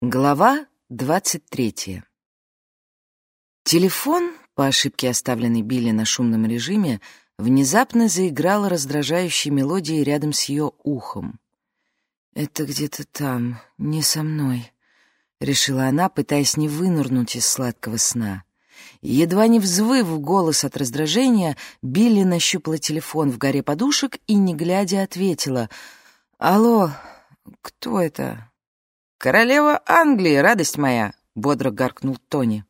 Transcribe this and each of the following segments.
Глава двадцать третья. Телефон, по ошибке оставленный Билли на шумном режиме, внезапно заиграл раздражающей мелодией рядом с ее ухом. «Это где-то там, не со мной», — решила она, пытаясь не вынырнуть из сладкого сна. Едва не взвыв голос от раздражения, Билли нащупала телефон в горе подушек и, не глядя, ответила. «Алло, кто это?» «Королева Англии, радость моя!» — бодро гаркнул Тони.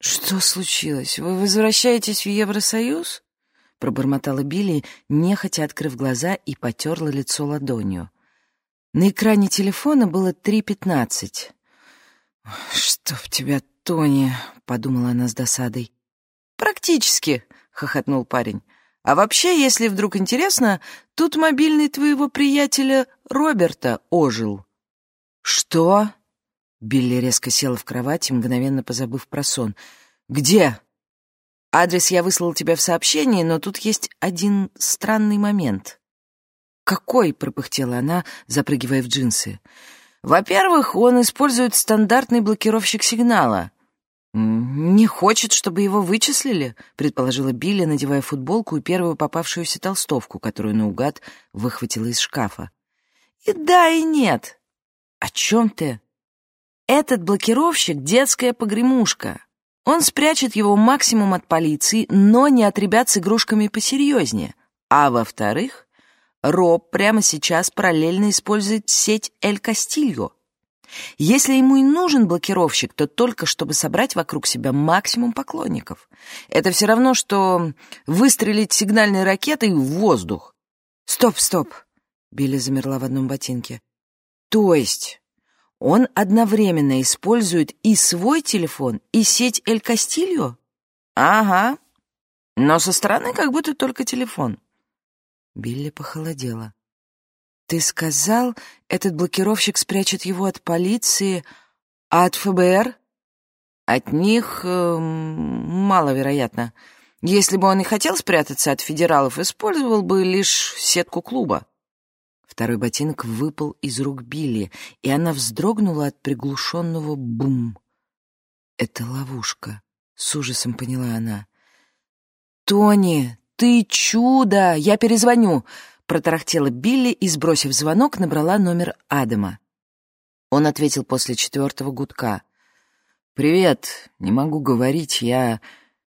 «Что случилось? Вы возвращаетесь в Евросоюз?» — пробормотала Билли, нехотя открыв глаза и потерла лицо ладонью. На экране телефона было три пятнадцать. «Чтоб тебя, Тони!» — подумала она с досадой. «Практически!» — хохотнул парень. «А вообще, если вдруг интересно, тут мобильный твоего приятеля Роберта ожил». «Что?» Билли резко села в кровати, мгновенно позабыв про сон. «Где?» «Адрес я выслал тебе в сообщении, но тут есть один странный момент». «Какой?» — пропыхтела она, запрыгивая в джинсы. «Во-первых, он использует стандартный блокировщик сигнала». «Не хочет, чтобы его вычислили», — предположила Билли, надевая футболку и первую попавшуюся толстовку, которую наугад выхватила из шкафа. «И да, и нет. «О чем ты?» «Этот блокировщик — детская погремушка. Он спрячет его максимум от полиции, но не от ребят с игрушками посерьезнее. А во-вторых, Роб прямо сейчас параллельно использует сеть Эль Кастильо. Если ему и нужен блокировщик, то только чтобы собрать вокруг себя максимум поклонников. Это все равно, что выстрелить сигнальной ракетой в воздух. «Стоп, стоп!» — Билли замерла в одном ботинке. То есть он одновременно использует и свой телефон, и сеть Эль Кастильо? Ага. Но со стороны как будто только телефон. Билли похолодела. Ты сказал, этот блокировщик спрячет его от полиции, а от ФБР? От них э, маловероятно. Если бы он и хотел спрятаться от федералов, использовал бы лишь сетку клуба. Второй ботинок выпал из рук Билли, и она вздрогнула от приглушенного бум. «Это ловушка», — с ужасом поняла она. «Тони, ты чудо! Я перезвоню!» — протарахтела Билли и, сбросив звонок, набрала номер Адама. Он ответил после четвертого гудка. «Привет, не могу говорить, я...»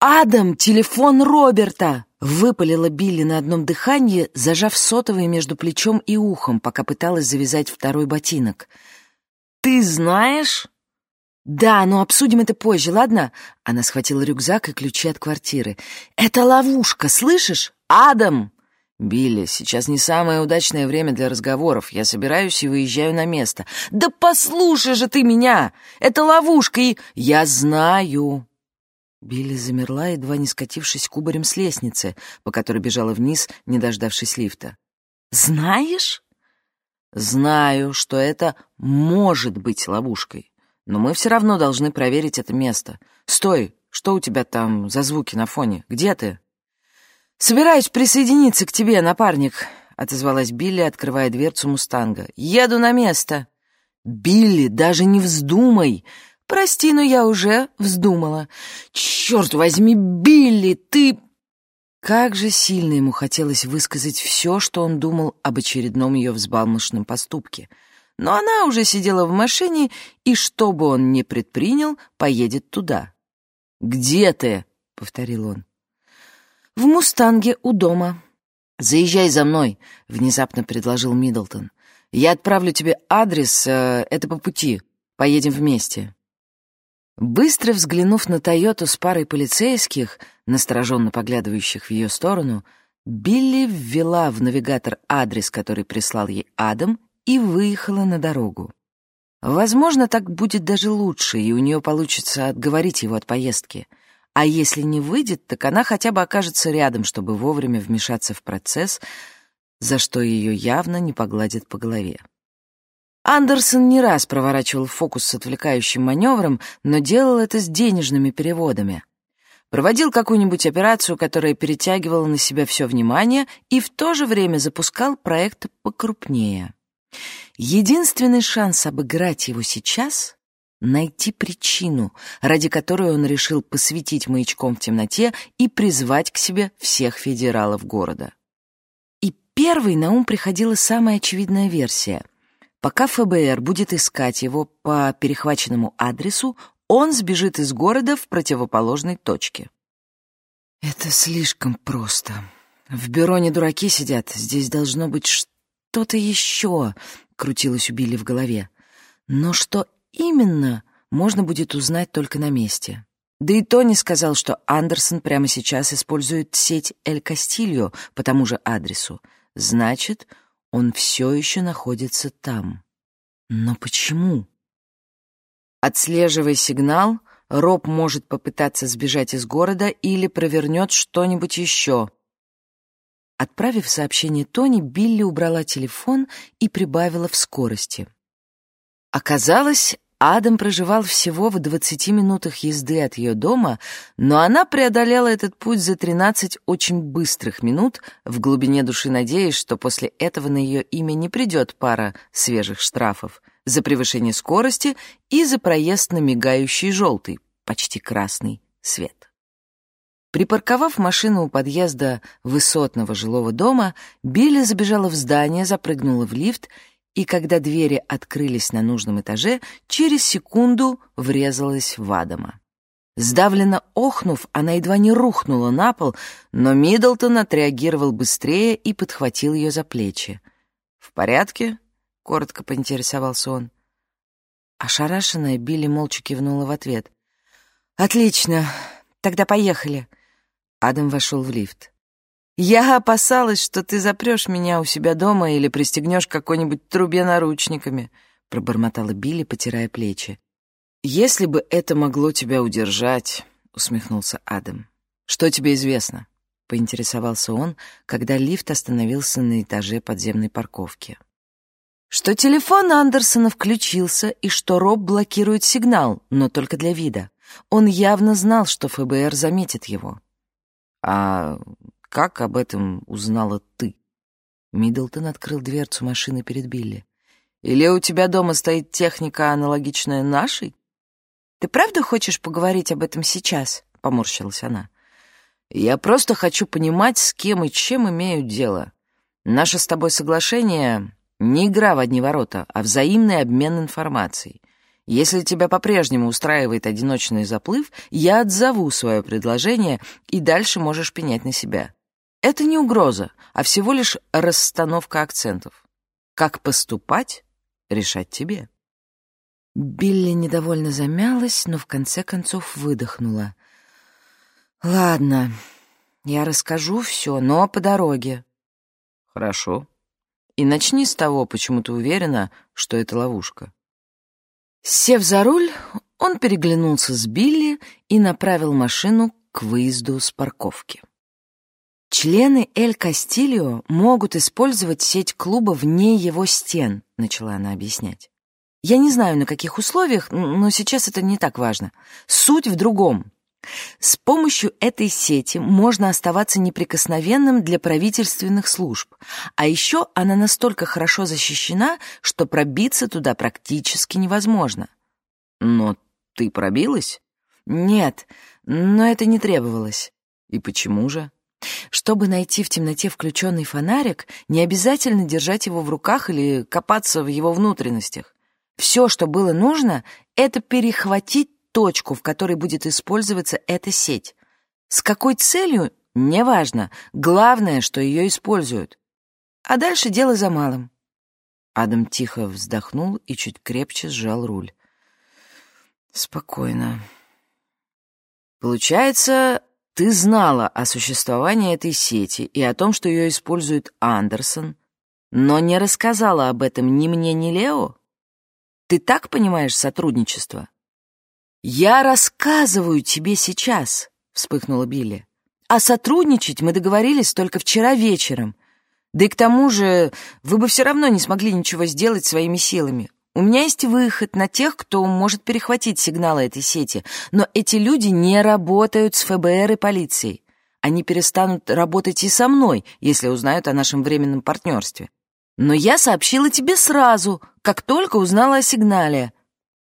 «Адам, телефон Роберта!» Выпалила Билли на одном дыхании, зажав сотовый между плечом и ухом, пока пыталась завязать второй ботинок. «Ты знаешь?» «Да, но обсудим это позже, ладно?» Она схватила рюкзак и ключи от квартиры. «Это ловушка, слышишь? Адам!» «Билли, сейчас не самое удачное время для разговоров. Я собираюсь и выезжаю на место». «Да послушай же ты меня! Это ловушка и...» «Я знаю!» Билли замерла, едва не скатившись кубарем с лестницы, по которой бежала вниз, не дождавшись лифта. «Знаешь?» «Знаю, что это может быть ловушкой, но мы все равно должны проверить это место. Стой, что у тебя там за звуки на фоне? Где ты?» «Собираюсь присоединиться к тебе, напарник», — отозвалась Билли, открывая дверцу «Мустанга». «Еду на место». «Билли, даже не вздумай!» «Прости, но я уже вздумала. Черт возьми, Билли, ты...» Как же сильно ему хотелось высказать все, что он думал об очередном ее взбалмошном поступке. Но она уже сидела в машине, и что бы он ни предпринял, поедет туда. «Где ты?» — повторил он. «В «Мустанге» у дома». «Заезжай за мной», — внезапно предложил Миддлтон. «Я отправлю тебе адрес, э, это по пути. Поедем вместе». Быстро взглянув на Тойоту с парой полицейских, настороженно поглядывающих в ее сторону, Билли ввела в навигатор адрес, который прислал ей Адам, и выехала на дорогу. Возможно, так будет даже лучше, и у нее получится отговорить его от поездки. А если не выйдет, так она хотя бы окажется рядом, чтобы вовремя вмешаться в процесс, за что ее явно не погладят по голове. Андерсон не раз проворачивал фокус с отвлекающим маневром, но делал это с денежными переводами. Проводил какую-нибудь операцию, которая перетягивала на себя все внимание, и в то же время запускал проект покрупнее. Единственный шанс обыграть его сейчас найти причину, ради которой он решил посветить маячком в темноте и призвать к себе всех федералов города. И первой на ум приходила самая очевидная версия. Пока ФБР будет искать его по перехваченному адресу, он сбежит из города в противоположной точке. «Это слишком просто. В бюро не дураки сидят, здесь должно быть что-то еще», — крутилось у Билли в голове. «Но что именно, можно будет узнать только на месте». Да и Тони сказал, что Андерсон прямо сейчас использует сеть Эль Кастильо по тому же адресу. Значит, он все еще находится там. Но почему? Отслеживая сигнал, Роб может попытаться сбежать из города или провернет что-нибудь еще. Отправив сообщение Тони, Билли убрала телефон и прибавила в скорости. Оказалось, Адам проживал всего в 20 минутах езды от ее дома, но она преодолела этот путь за 13 очень быстрых минут, в глубине души надеясь, что после этого на ее имя не придет пара свежих штрафов за превышение скорости и за проезд на мигающий желтый, почти красный свет. Припарковав машину у подъезда высотного жилого дома, Билли забежала в здание, запрыгнула в лифт и, когда двери открылись на нужном этаже, через секунду врезалась в Адама. Сдавленно охнув, она едва не рухнула на пол, но Миддлтон отреагировал быстрее и подхватил ее за плечи. «В порядке?» — коротко поинтересовался он. Ошарашенная Билли молча кивнула в ответ. «Отлично, тогда поехали». Адам вошел в лифт. Я опасалась, что ты запрешь меня у себя дома или пристегнешь какой-нибудь трубе наручниками, пробормотала Билли, потирая плечи. Если бы это могло тебя удержать, усмехнулся Адам. Что тебе известно? поинтересовался он, когда лифт остановился на этаже подземной парковки. Что телефон Андерсона включился и что Роб блокирует сигнал, но только для вида. Он явно знал, что ФБР заметит его. А как об этом узнала ты?» Миддлтон открыл дверцу машины перед Билли. «Или у тебя дома стоит техника, аналогичная нашей?» «Ты правда хочешь поговорить об этом сейчас?» — поморщилась она. «Я просто хочу понимать, с кем и чем имею дело. Наше с тобой соглашение — не игра в одни ворота, а взаимный обмен информацией. Если тебя по-прежнему устраивает одиночный заплыв, я отзову свое предложение, и дальше можешь пенять на себя. Это не угроза, а всего лишь расстановка акцентов. Как поступать, решать тебе. Билли недовольно замялась, но в конце концов выдохнула. «Ладно, я расскажу все, но по дороге». «Хорошо. И начни с того, почему ты уверена, что это ловушка». Сев за руль, он переглянулся с Билли и направил машину к выезду с парковки. «Члены Эль Кастильо могут использовать сеть клуба вне его стен», — начала она объяснять. «Я не знаю, на каких условиях, но сейчас это не так важно. Суть в другом. С помощью этой сети можно оставаться неприкосновенным для правительственных служб, а еще она настолько хорошо защищена, что пробиться туда практически невозможно». «Но ты пробилась?» «Нет, но это не требовалось». «И почему же?» Чтобы найти в темноте включенный фонарик, не обязательно держать его в руках или копаться в его внутренностях. Все, что было нужно, это перехватить точку, в которой будет использоваться эта сеть. С какой целью — неважно. Главное, что ее используют. А дальше дело за малым. Адам тихо вздохнул и чуть крепче сжал руль. Спокойно. Получается, ты знала о существовании этой сети и о том, что ее использует Андерсон, но не рассказала об этом ни мне, ни Лео? Ты так понимаешь сотрудничество? Я рассказываю тебе сейчас, вспыхнула Билли. А сотрудничать мы договорились только вчера вечером. Да и к тому же вы бы все равно не смогли ничего сделать своими силами. У меня есть выход на тех, кто может перехватить сигналы этой сети, но эти люди не работают с ФБР и полицией. Они перестанут работать и со мной, если узнают о нашем временном партнерстве. Но я сообщила тебе сразу, как только узнала о сигнале.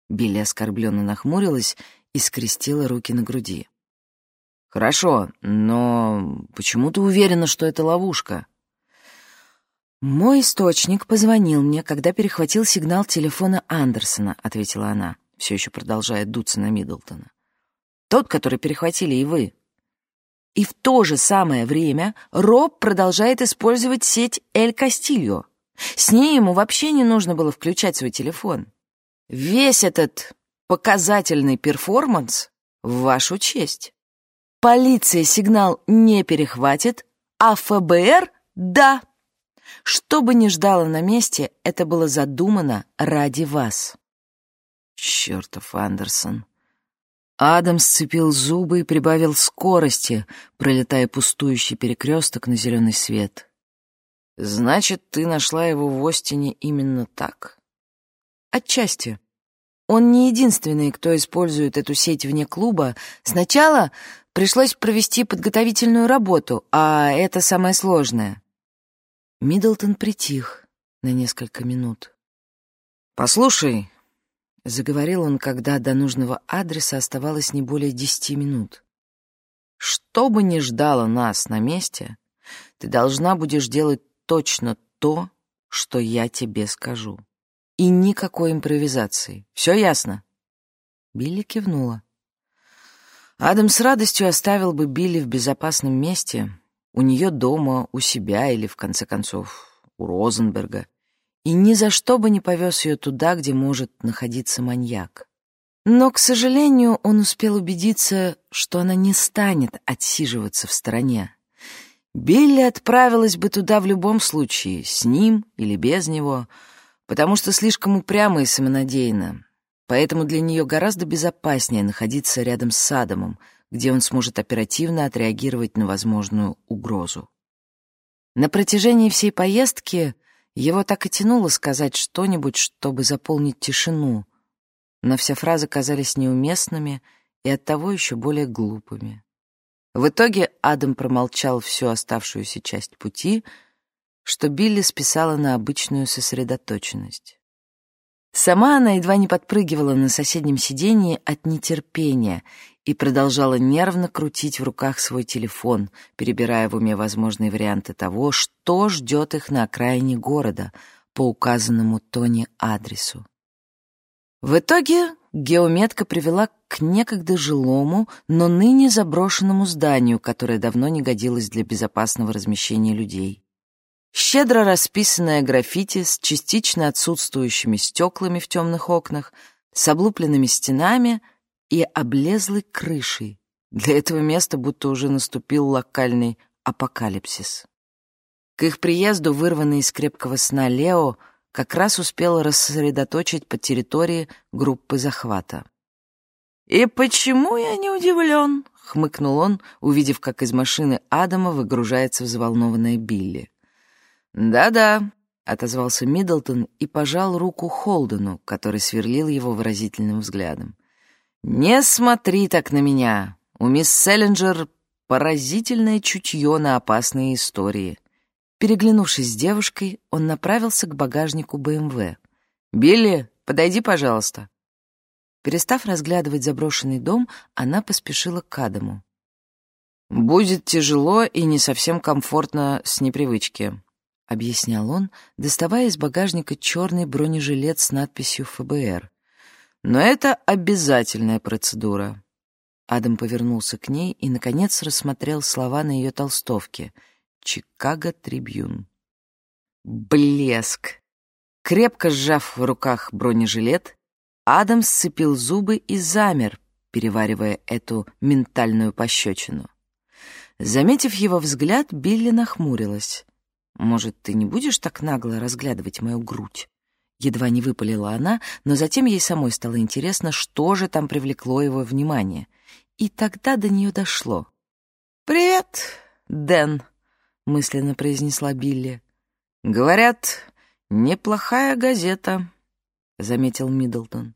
Билли оскорбленно нахмурилась и скрестила руки на груди. «Хорошо, но почему ты уверена, что это ловушка?» «Мой источник позвонил мне, когда перехватил сигнал телефона Андерсона», — ответила она, все еще продолжая дуться на Миддлтона. «Тот, который перехватили и вы». И в то же самое время Роб продолжает использовать сеть Эль Кастильо. С ней ему вообще не нужно было включать свой телефон. Весь этот показательный перформанс в вашу честь. Полиция сигнал не перехватит, а ФБР — да. Что бы ни ждало на месте, это было задумано ради вас. Чертов Андерсон. Адам сцепил зубы и прибавил скорости, пролетая пустующий перекресток на зеленый свет. «Значит, ты нашла его в Остине именно так?» «Отчасти. Он не единственный, кто использует эту сеть вне клуба. Сначала пришлось провести подготовительную работу, а это самое сложное. Миддлтон притих на несколько минут. «Послушай», — заговорил он, когда до нужного адреса оставалось не более десяти минут, «что бы ни ждало нас на месте, ты должна будешь делать точно то, что я тебе скажу. И никакой импровизации. Все ясно?» Билли кивнула. Адам с радостью оставил бы Билли в безопасном месте, у нее дома, у себя или, в конце концов, у Розенберга, и ни за что бы не повез ее туда, где может находиться маньяк. Но, к сожалению, он успел убедиться, что она не станет отсиживаться в стороне. Билли отправилась бы туда в любом случае, с ним или без него — потому что слишком упряма и самонадеянна. Поэтому для нее гораздо безопаснее находиться рядом с Садомом, где он сможет оперативно отреагировать на возможную угрозу. На протяжении всей поездки его так и тянуло сказать что-нибудь, чтобы заполнить тишину, но все фразы казались неуместными и оттого еще более глупыми. В итоге Адам промолчал всю оставшуюся часть пути — что Билли списала на обычную сосредоточенность. Сама она едва не подпрыгивала на соседнем сиденье от нетерпения и продолжала нервно крутить в руках свой телефон, перебирая в уме возможные варианты того, что ждет их на окраине города по указанному Тони адресу. В итоге геометка привела к некогда жилому, но ныне заброшенному зданию, которое давно не годилось для безопасного размещения людей. Щедро расписанное граффити с частично отсутствующими стеклами в темных окнах, с облупленными стенами и облезлой крышей. Для этого места будто уже наступил локальный апокалипсис. К их приезду, вырванный из крепкого сна Лео, как раз успел рассредоточить по территории группы захвата. «И почему я не удивлен?» — хмыкнул он, увидев, как из машины Адама выгружается взволнованная Билли. «Да-да», — отозвался Миддлтон и пожал руку Холдену, который сверлил его выразительным взглядом. «Не смотри так на меня. У мисс Селлинджер поразительное чутье на опасные истории». Переглянувшись с девушкой, он направился к багажнику БМВ. «Билли, подойди, пожалуйста». Перестав разглядывать заброшенный дом, она поспешила к Адаму. «Будет тяжело и не совсем комфортно с непривычки», — объяснял он, доставая из багажника черный бронежилет с надписью «ФБР». «Но это обязательная процедура». Адам повернулся к ней и, наконец, рассмотрел слова на ее толстовке «Чикаго Трибьюн». Блеск! Крепко сжав в руках бронежилет, Адам сцепил зубы и замер, переваривая эту ментальную пощечину. Заметив его взгляд, Билли нахмурилась. «Может, ты не будешь так нагло разглядывать мою грудь?» Едва не выпалила она, но затем ей самой стало интересно, что же там привлекло его внимание. И тогда до нее дошло. «Привет, Дэн», — мысленно произнесла Билли. «Говорят, неплохая газета», — заметил Миддлтон.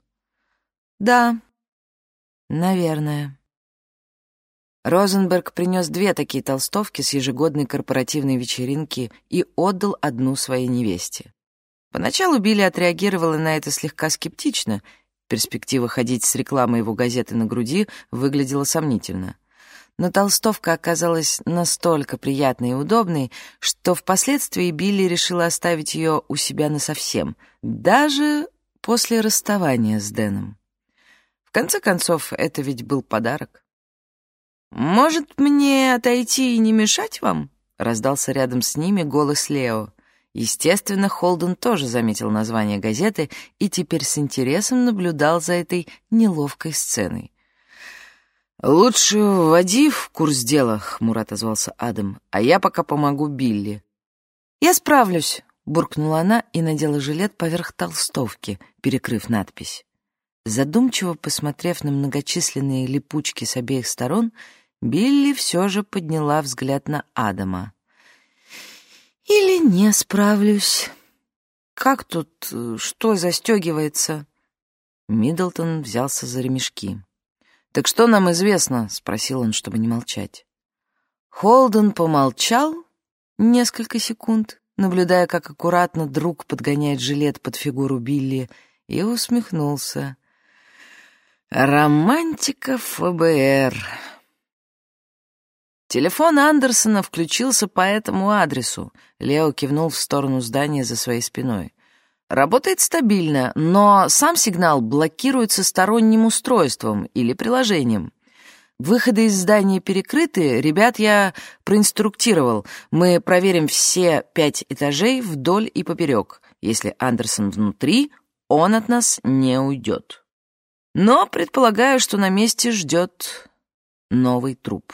«Да, наверное». Розенберг принес две такие толстовки с ежегодной корпоративной вечеринки и отдал одну своей невесте. Поначалу Билли отреагировала на это слегка скептично Перспектива ходить с рекламой его газеты на груди выглядела сомнительно. Но толстовка оказалась настолько приятной и удобной, что впоследствии Билли решила оставить ее у себя насовсем, даже после расставания с Дэном. В конце концов, это ведь был подарок. «Может, мне отойти и не мешать вам?» — раздался рядом с ними голос Лео. Естественно, Холден тоже заметил название газеты и теперь с интересом наблюдал за этой неловкой сценой. «Лучше вводи в курс дела», — хмуро отозвался Адам, «а я пока помогу Билли». «Я справлюсь», — буркнула она и надела жилет поверх толстовки, перекрыв надпись. Задумчиво посмотрев на многочисленные липучки с обеих сторон, Билли все же подняла взгляд на Адама. «Или не справлюсь. Как тут, э, что застегивается?» Миддлтон взялся за ремешки. «Так что нам известно?» — спросил он, чтобы не молчать. Холден помолчал несколько секунд, наблюдая, как аккуратно друг подгоняет жилет под фигуру Билли, и усмехнулся. «Романтика ФБР!» Телефон Андерсона включился по этому адресу. Лео кивнул в сторону здания за своей спиной. Работает стабильно, но сам сигнал блокируется сторонним устройством или приложением. Выходы из здания перекрыты, ребят я проинструктировал. Мы проверим все пять этажей вдоль и поперек. Если Андерсон внутри, он от нас не уйдет. Но предполагаю, что на месте ждет новый труп.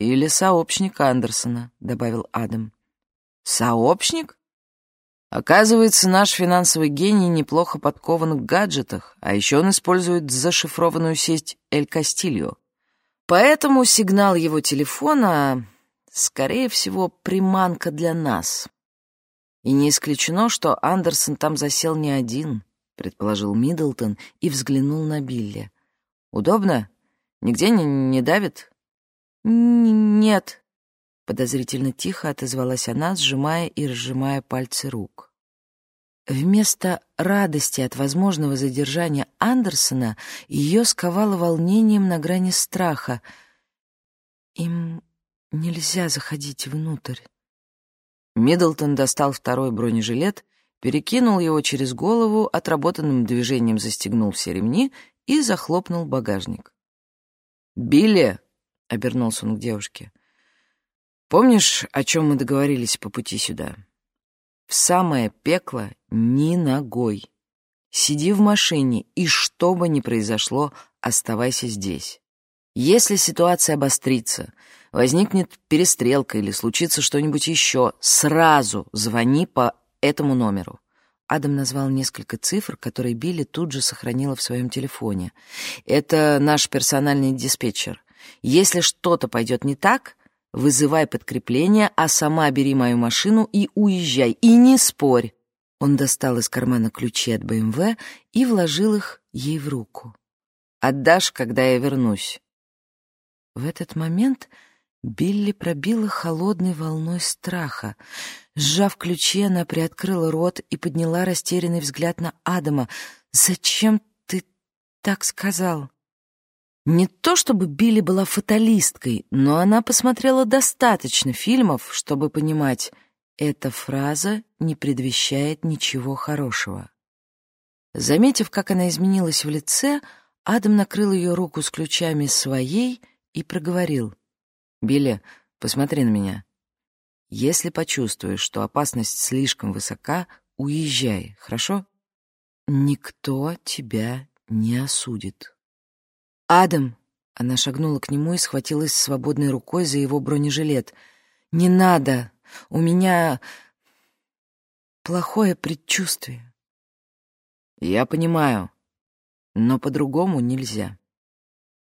«Или сообщник Андерсона», — добавил Адам. «Сообщник?» Оказывается, наш финансовый гений неплохо подкован в гаджетах, а еще он использует зашифрованную сеть Эль Кастильо. Поэтому сигнал его телефона, скорее всего, приманка для нас. И не исключено, что Андерсон там засел не один, предположил Миддлтон и взглянул на Билли. Удобно? Нигде не, не давит? Нет, Подозрительно тихо отозвалась она, сжимая и разжимая пальцы рук. Вместо радости от возможного задержания Андерсона ее сковало волнением на грани страха. Им нельзя заходить внутрь. Миддлтон достал второй бронежилет, перекинул его через голову, отработанным движением застегнул все ремни и захлопнул багажник. «Билли!» — обернулся он к девушке. Помнишь, о чем мы договорились по пути сюда? В самое пекло ни ногой. Сиди в машине, и что бы ни произошло, оставайся здесь. Если ситуация обострится, возникнет перестрелка или случится что-нибудь еще, сразу звони по этому номеру. Адам назвал несколько цифр, которые Билли тут же сохранила в своем телефоне. Это наш персональный диспетчер. Если что-то пойдет не так, Вызывай подкрепление, а сама бери мою машину и уезжай. И не спорь. Он достал из кармана ключи от БМВ и вложил их ей в руку. Отдашь, когда я вернусь. В этот момент Билли пробила холодной волной страха. Сжав ключи, она приоткрыла рот и подняла растерянный взгляд на Адама. «Зачем ты так сказал?» Не то чтобы Билли была фаталисткой, но она посмотрела достаточно фильмов, чтобы понимать, эта фраза не предвещает ничего хорошего. Заметив, как она изменилась в лице, Адам накрыл ее руку с ключами своей и проговорил. «Билли, посмотри на меня. Если почувствуешь, что опасность слишком высока, уезжай, хорошо? Никто тебя не осудит». «Адам!» — она шагнула к нему и схватилась свободной рукой за его бронежилет. «Не надо! У меня плохое предчувствие». «Я понимаю, но по-другому нельзя».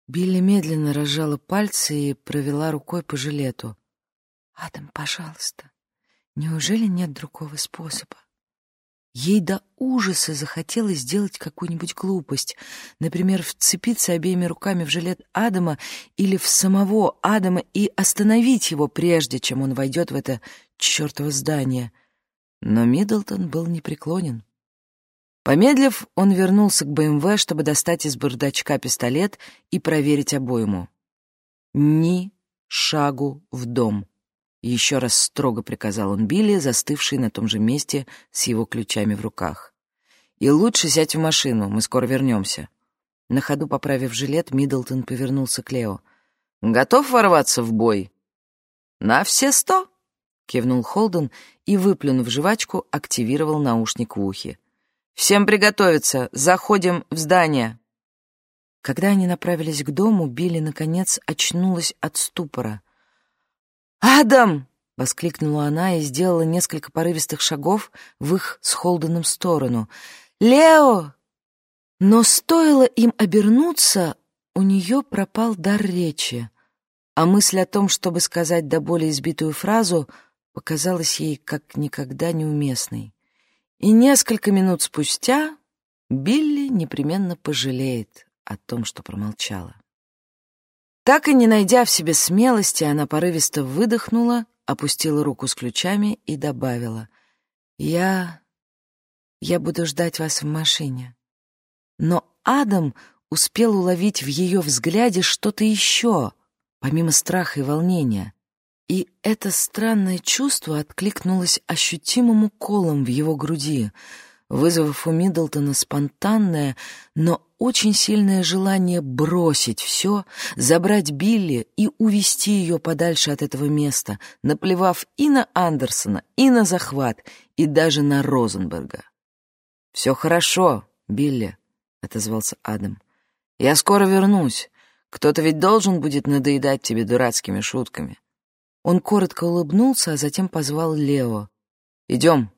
Билли медленно разжала пальцы и провела рукой по жилету. «Адам, пожалуйста, неужели нет другого способа?» Ей до ужаса захотелось сделать какую-нибудь глупость, например, вцепиться обеими руками в жилет Адама или в самого Адама и остановить его, прежде чем он войдет в это чертово здание. Но Миддлтон был непреклонен. Помедлив, он вернулся к БМВ, чтобы достать из бардачка пистолет и проверить обойму. «Ни шагу в дом», — еще раз строго приказал он Билли, застывший на том же месте с его ключами в руках. «И лучше сядь в машину, мы скоро вернемся». На ходу поправив жилет, Миддлтон повернулся к Лео. «Готов ворваться в бой?» «На все сто!» — кивнул Холден и, выплюнув жвачку, активировал наушник в ухе. «Всем приготовиться! Заходим в здание!» Когда они направились к дому, Билли, наконец, очнулась от ступора. «Адам!» — воскликнула она и сделала несколько порывистых шагов в их с Холденом сторону. «Лео!» Но стоило им обернуться, у нее пропал дар речи, а мысль о том, чтобы сказать до боли избитую фразу, показалась ей как никогда неуместной. И несколько минут спустя Билли непременно пожалеет о том, что промолчала. Так и не найдя в себе смелости, она порывисто выдохнула, опустила руку с ключами и добавила. «Я... я буду ждать вас в машине». Но Адам успел уловить в ее взгляде что-то еще, помимо страха и волнения. И это странное чувство откликнулось ощутимым уколом в его груди, вызвав у Миддлтона спонтанное, но очень сильное желание бросить все, забрать Билли и увести ее подальше от этого места, наплевав и на Андерсона, и на захват, и даже на Розенберга. «Все хорошо, Билли», — отозвался Адам. «Я скоро вернусь. Кто-то ведь должен будет надоедать тебе дурацкими шутками». Он коротко улыбнулся, а затем позвал Лео. «Идем».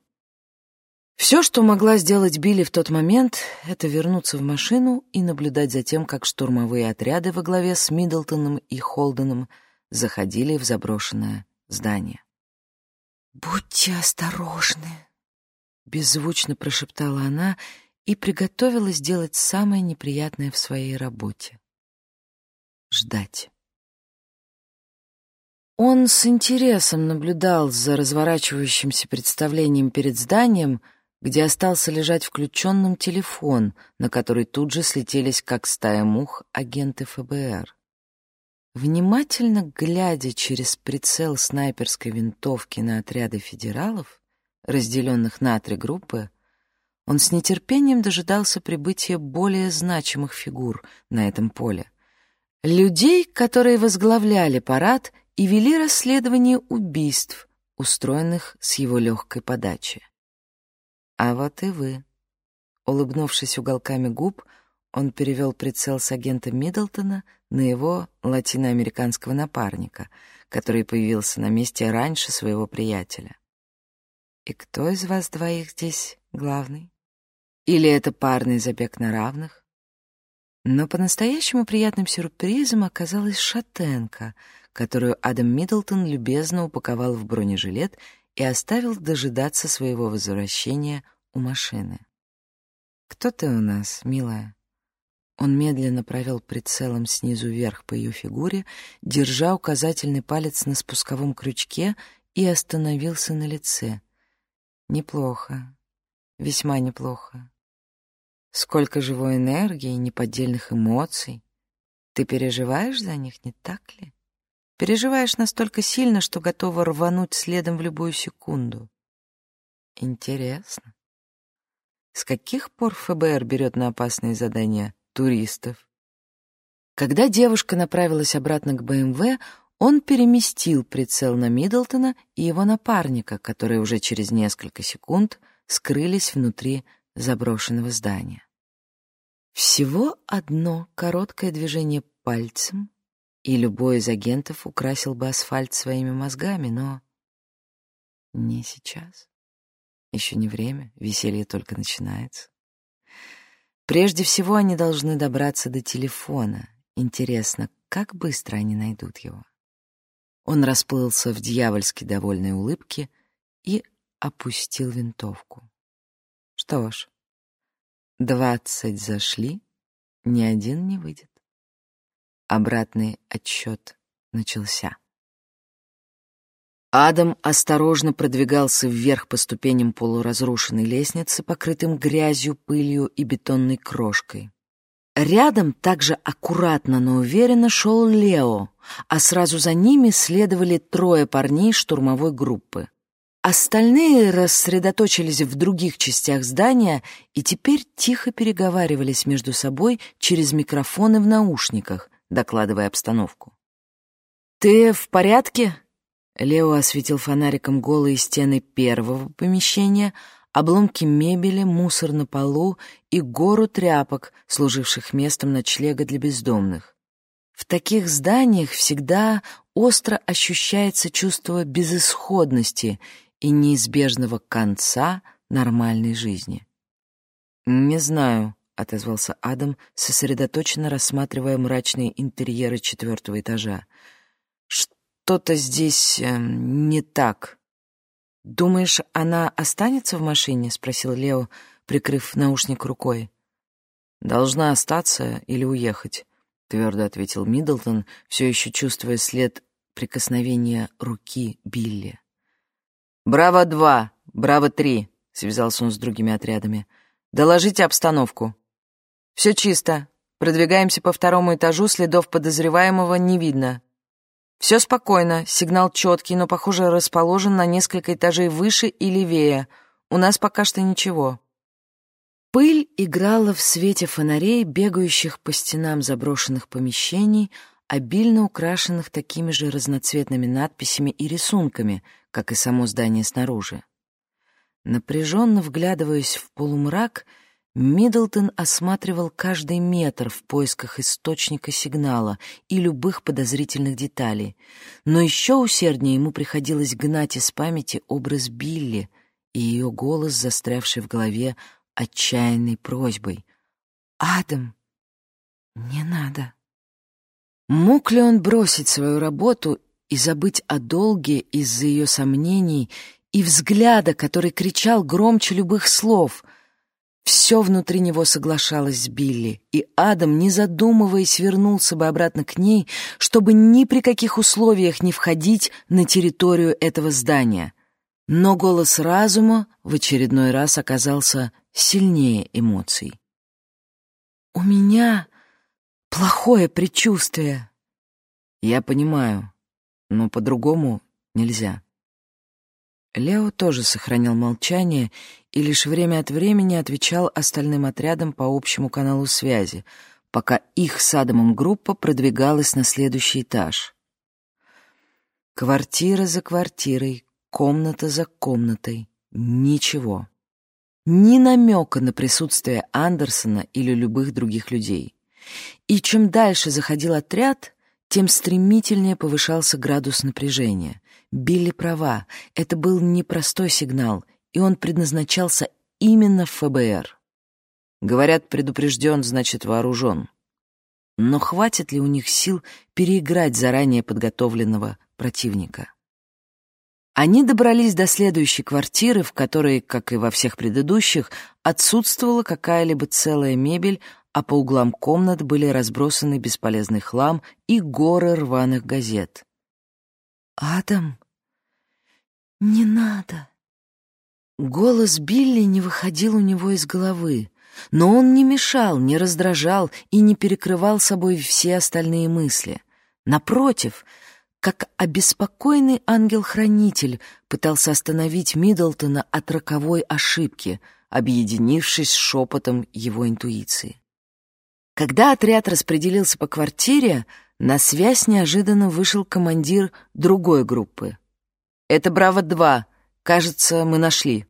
Все, что могла сделать Билли в тот момент, это вернуться в машину и наблюдать за тем, как штурмовые отряды во главе с Миддлтоном и Холденом заходили в заброшенное здание. «Будьте осторожны», — беззвучно прошептала она и приготовилась сделать самое неприятное в своей работе — ждать. Он с интересом наблюдал за разворачивающимся представлением перед зданием, где остался лежать включенным телефон, на который тут же слетелись, как стая мух, агенты ФБР. Внимательно глядя через прицел снайперской винтовки на отряды федералов, разделенных на три группы, он с нетерпением дожидался прибытия более значимых фигур на этом поле. Людей, которые возглавляли парад и вели расследование убийств, устроенных с его легкой подачи. А вот и вы. Улыбнувшись уголками губ, он перевел прицел с агента Миддлтона на его латиноамериканского напарника, который появился на месте раньше своего приятеля. «И кто из вас двоих здесь главный? Или это парный забег на равных?» Но по-настоящему приятным сюрпризом оказалась шатенка — которую Адам Миддлтон любезно упаковал в бронежилет и оставил дожидаться своего возвращения у машины. «Кто ты у нас, милая?» Он медленно провел прицелом снизу вверх по ее фигуре, держа указательный палец на спусковом крючке и остановился на лице. «Неплохо, весьма неплохо. Сколько живой энергии, неподдельных эмоций. Ты переживаешь за них, не так ли?» Переживаешь настолько сильно, что готова рвануть следом в любую секунду. Интересно. С каких пор ФБР берет на опасные задания туристов? Когда девушка направилась обратно к БМВ, он переместил прицел на Миддлтона и его напарника, которые уже через несколько секунд скрылись внутри заброшенного здания. Всего одно короткое движение пальцем, и любой из агентов украсил бы асфальт своими мозгами, но не сейчас. Еще не время, веселье только начинается. Прежде всего они должны добраться до телефона. Интересно, как быстро они найдут его? Он расплылся в дьявольски довольной улыбке и опустил винтовку. Что ж, двадцать зашли, ни один не выйдет. Обратный отсчет начался. Адам осторожно продвигался вверх по ступеням полуразрушенной лестницы, покрытым грязью, пылью и бетонной крошкой. Рядом также аккуратно, но уверенно шел Лео, а сразу за ними следовали трое парней штурмовой группы. Остальные рассредоточились в других частях здания и теперь тихо переговаривались между собой через микрофоны в наушниках, докладывая обстановку. «Ты в порядке?» Лео осветил фонариком голые стены первого помещения, обломки мебели, мусор на полу и гору тряпок, служивших местом ночлега для бездомных. В таких зданиях всегда остро ощущается чувство безысходности и неизбежного конца нормальной жизни. «Не знаю», — отозвался Адам, сосредоточенно рассматривая мрачные интерьеры четвертого этажа. «Что-то здесь э, не так». «Думаешь, она останется в машине?» — спросил Лео, прикрыв наушник рукой. «Должна остаться или уехать», — твердо ответил Миддлтон, все еще чувствуя след прикосновения руки Билли. «Браво-2! Браво-3!» — связался он с другими отрядами. «Доложите обстановку». «Все чисто. Продвигаемся по второму этажу, следов подозреваемого не видно. Все спокойно, сигнал четкий, но, похоже, расположен на несколько этажей выше и левее. У нас пока что ничего. Пыль играла в свете фонарей, бегающих по стенам заброшенных помещений, обильно украшенных такими же разноцветными надписями и рисунками, как и само здание снаружи. Напряженно вглядываясь в полумрак, Миддлтон осматривал каждый метр в поисках источника сигнала и любых подозрительных деталей, но еще усерднее ему приходилось гнать из памяти образ Билли и ее голос, застрявший в голове отчаянной просьбой. «Адам, не надо». Мог ли он бросить свою работу и забыть о долге из-за ее сомнений и взгляда, который кричал громче любых слов — все внутри него соглашалось с Билли, и Адам, не задумываясь, вернулся бы обратно к ней, чтобы ни при каких условиях не входить на территорию этого здания. Но голос разума в очередной раз оказался сильнее эмоций. «У меня плохое предчувствие». «Я понимаю, но по-другому нельзя». Лео тоже сохранял молчание и лишь время от времени отвечал остальным отрядам по общему каналу связи, пока их с Адамом группа продвигалась на следующий этаж. Квартира за квартирой, комната за комнатой. Ничего. Ни намека на присутствие Андерсона или любых других людей. И чем дальше заходил отряд, тем стремительнее повышался градус напряжения. Билли права, это был непростой сигнал, и он предназначался именно в ФБР. Говорят, предупрежден, значит вооружен. Но хватит ли у них сил переиграть заранее подготовленного противника? Они добрались до следующей квартиры, в которой, как и во всех предыдущих, отсутствовала какая-либо целая мебель, а по углам комнат были разбросаны бесполезный хлам и горы рваных газет. «Адам, не надо!» Голос Билли не выходил у него из головы, но он не мешал, не раздражал и не перекрывал собой все остальные мысли. Напротив, как обеспокоенный ангел-хранитель пытался остановить Миддлтона от роковой ошибки, объединившись с шепотом его интуиции. Когда отряд распределился по квартире, на связь неожиданно вышел командир другой группы. «Это Браво-2. Кажется, мы нашли».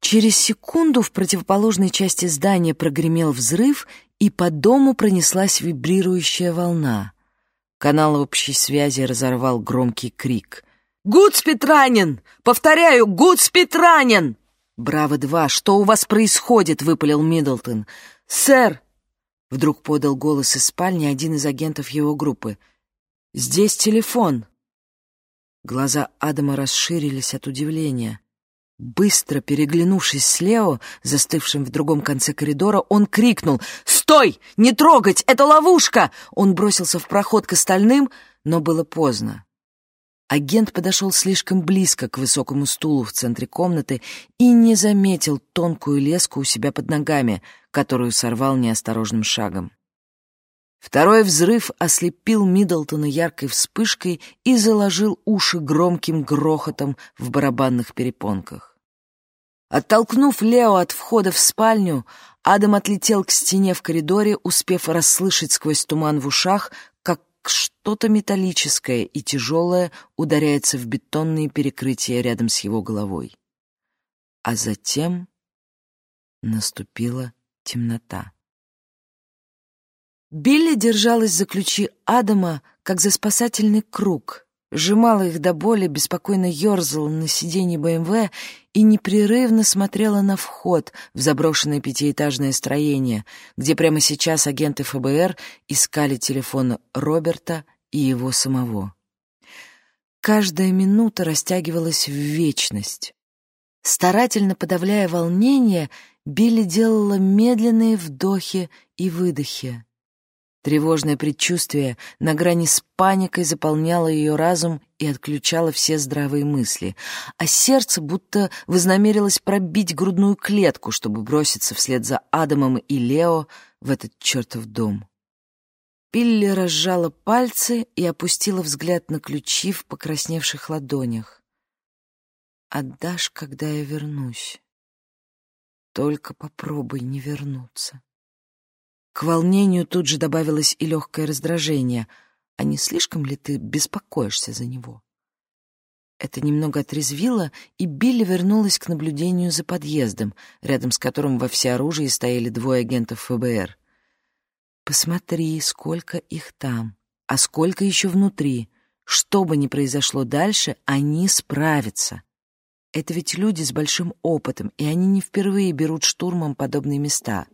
Через секунду в противоположной части здания прогремел взрыв, и по дому пронеслась вибрирующая волна. Канал общей связи разорвал громкий крик. «Гудспид ранен! Повторяю, Гудспид ранен!» «Браво-2, что у вас происходит?» — выпалил Миддлтон. «Сэр!» — вдруг подал голос из спальни один из агентов его группы. «Здесь телефон!» Глаза Адама расширились от удивления. Быстро переглянувшись с Лео, застывшим в другом конце коридора, он крикнул «Стой! Не трогать! Это ловушка!» Он бросился в проход к остальным, но было поздно. Агент подошел слишком близко к высокому стулу в центре комнаты и не заметил тонкую леску у себя под ногами, которую сорвал неосторожным шагом. Второй взрыв ослепил Миддлтона яркой вспышкой и заложил уши громким грохотом в барабанных перепонках. Оттолкнув Лео от входа в спальню, Адам отлетел к стене в коридоре, успев расслышать сквозь туман в ушах, что-то металлическое и тяжелое ударяется в бетонные перекрытия рядом с его головой. А затем наступила темнота. Билли держалась за ключи Адама, как за спасательный круг, сжимала их до боли, беспокойно ерзала на сиденье БМВ и непрерывно смотрела на вход в заброшенное пятиэтажное строение, где прямо сейчас агенты ФБР искали телефон Роберта и его самого. Каждая минута растягивалась в вечность. Старательно подавляя волнение, Билли делала медленные вдохи и выдохи. Тревожное предчувствие на грани с паникой заполняло ее разум и отключало все здравые мысли, а сердце будто вознамерилось пробить грудную клетку, чтобы броситься вслед за Адамом и Лео в этот чертов дом. Пилли разжала пальцы и опустила взгляд на ключи в покрасневших ладонях. «Отдашь, когда я вернусь. Только попробуй не вернуться». К волнению тут же добавилось и легкое раздражение. А не слишком ли ты беспокоишься за него? Это немного отрезвило, и Билли вернулась к наблюдению за подъездом, рядом с которым во всеоружии стояли двое агентов ФБР. «Посмотри, сколько их там, а сколько еще внутри. Что бы ни произошло дальше, они справятся. Это ведь люди с большим опытом, и они не впервые берут штурмом подобные места».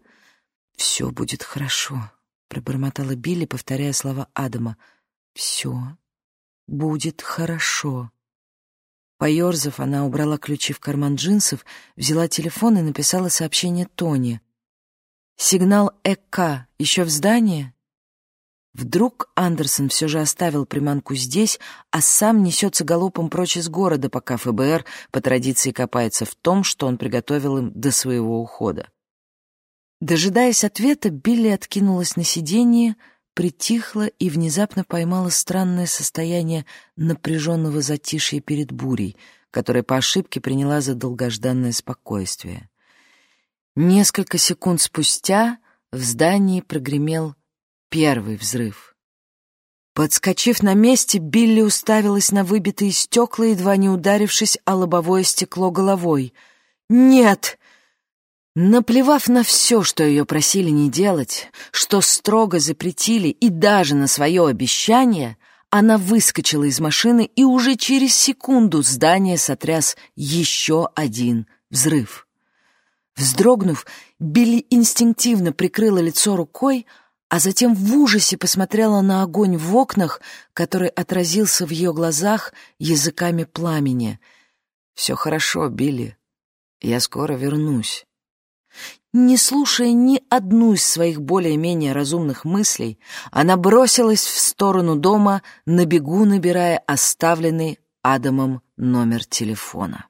«Все будет хорошо», — пробормотала Билли, повторяя слова Адама. «Все будет хорошо». Поерзав, она убрала ключи в карман джинсов, взяла телефон и написала сообщение Тони. «Сигнал ЭК еще в здании?» Вдруг Андерсон все же оставил приманку здесь, а сам несется галопом прочь из города, пока ФБР по традиции копается в том, что он приготовил им до своего ухода. Дожидаясь ответа, Билли откинулась на сиденье, притихла и внезапно поймала странное состояние напряженного затишья перед бурей, которое по ошибке приняла за долгожданное спокойствие. Несколько секунд спустя в здании прогремел первый взрыв. Подскочив на месте, Билли уставилась на выбитые стекла, едва не ударившись о лобовое стекло головой. «Нет!» Наплевав на все, что ее просили не делать, что строго запретили и даже на свое обещание, она выскочила из машины, и уже через секунду здание сотряс еще один взрыв. Вздрогнув, Билли инстинктивно прикрыла лицо рукой, а затем в ужасе посмотрела на огонь в окнах, который отразился в ее глазах языками пламени. «Все хорошо, Билли. Я скоро вернусь». Не слушая ни одну из своих более-менее разумных мыслей, она бросилась в сторону дома, на бегу набирая оставленный Адамом номер телефона.